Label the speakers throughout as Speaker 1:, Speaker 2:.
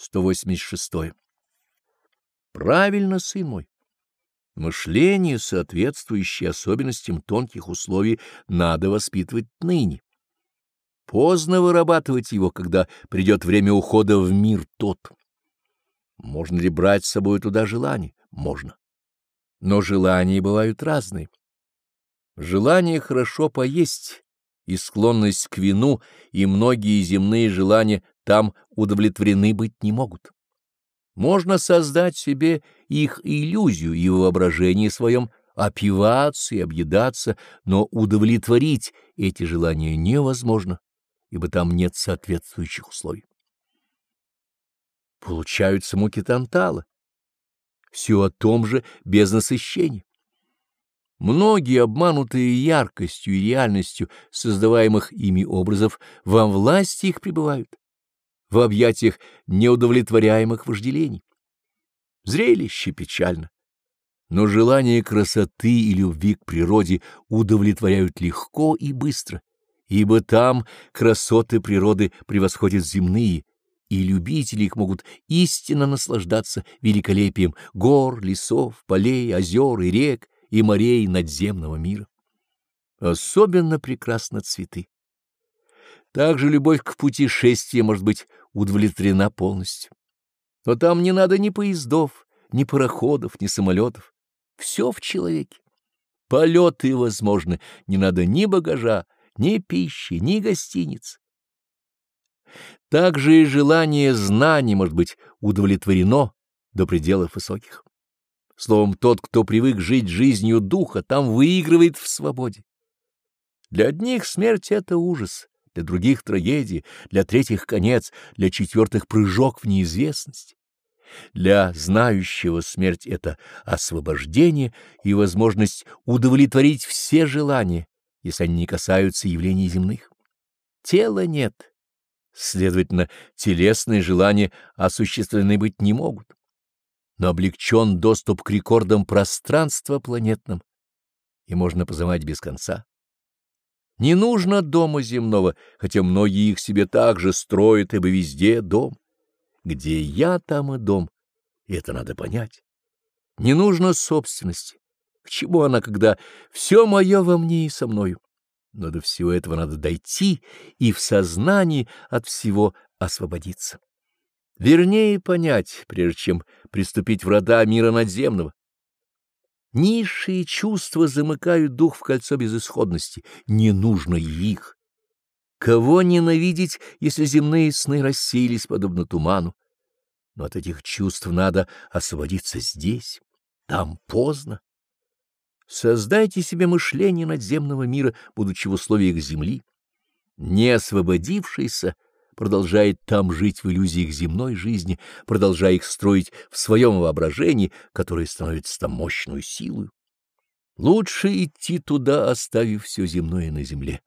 Speaker 1: 186. Правильно, сын мой. Мышление, соответствующее особенностям тонких условий, надо воспитывать ныне. Поздно вырабатывать его, когда придет время ухода в мир тот. Можно ли брать с собой туда желание? Можно. Но желания бывают разные. Желание хорошо поесть и склонность к вину, и многие земные желания там удовлетворены быть не могут. Можно создать себе их иллюзию и воображение своем опиваться и объедаться, но удовлетворить эти желания невозможно, ибо там нет соответствующих условий. Получаются муки Тантала. Все о том же без насыщения. Многие, обманутые яркостью и реальностью создаваемых ими образов, во власти их пребывают, в объятиях неудовлетворяемых вожделений. Зрелище печально, но желание красоты и любви к природе удовлетворяют легко и быстро, ибо там красоты природы превосходят земные, и любители их могут истинно наслаждаться великолепием гор, лесов, полей, озер и рек, и морей надземного мира. Особенно прекрасны цветы. Также любовь к путешествию может быть удовлетворена полностью. Но там не надо ни поездов, ни пароходов, ни самолетов. Все в человеке. Полеты возможны, не надо ни багажа, ни пищи, ни гостиниц. Также и желание знаний может быть удовлетворено до пределов высоких. Словом, тот, кто привык жить жизнью духа, там выигрывает в свободе. Для одних смерть — это ужас, для других — трагедия, для третьих — конец, для четвертых — прыжок в неизвестность. Для знающего смерть — это освобождение и возможность удовлетворить все желания, если они не касаются явлений земных. Тела нет, следовательно, телесные желания осуществлены быть не могут но облегчен доступ к рекордам пространства планетным, и можно позывать без конца. Не нужно дома земного, хотя многие их себе также строят, ибо везде дом. Где я, там и дом, и это надо понять. Не нужно собственности. К чему она, когда все мое во мне и со мною? Но до всего этого надо дойти и в сознании от всего освободиться. Вернее понять, прежде чем приступить в рода мира надземного. Низшие чувства замыкают дух в кольцо безысходности, не нужно их. Кого ненавидеть, если земные сны рассеялись подобно туману? Но от этих чувств надо освободиться здесь, там поздно. Создайте себе мышление надземного мира, будучи в условиях земли. Не освободившийся — продолжает там жить в иллюзиях земной жизни, продолжая их строить в своем воображении, которое становится там мощную силой. Лучше идти туда, оставив все земное на земле.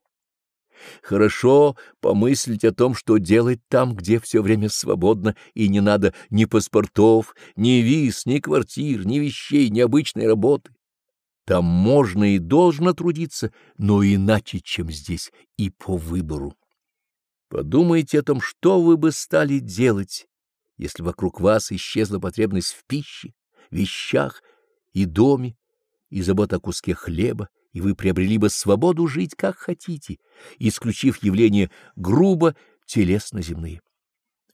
Speaker 1: Хорошо помыслить о том, что делать там, где все время свободно, и не надо ни паспортов, ни виз, ни квартир, ни вещей, ни обычной работы. Там можно и должно трудиться, но иначе, чем здесь, и по выбору. Подумайте о том, что вы бы стали делать, если вокруг вас исчезла потребность в пище, вещах и доме, и забота о куске хлеба, и вы приобрели бы свободу жить как хотите, исключив явления грубо телесно-земные.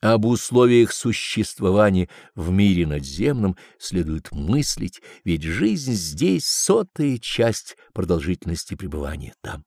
Speaker 1: Об условиях существования в мире надземном следует мыслить, ведь жизнь здесь — сотая часть продолжительности пребывания там.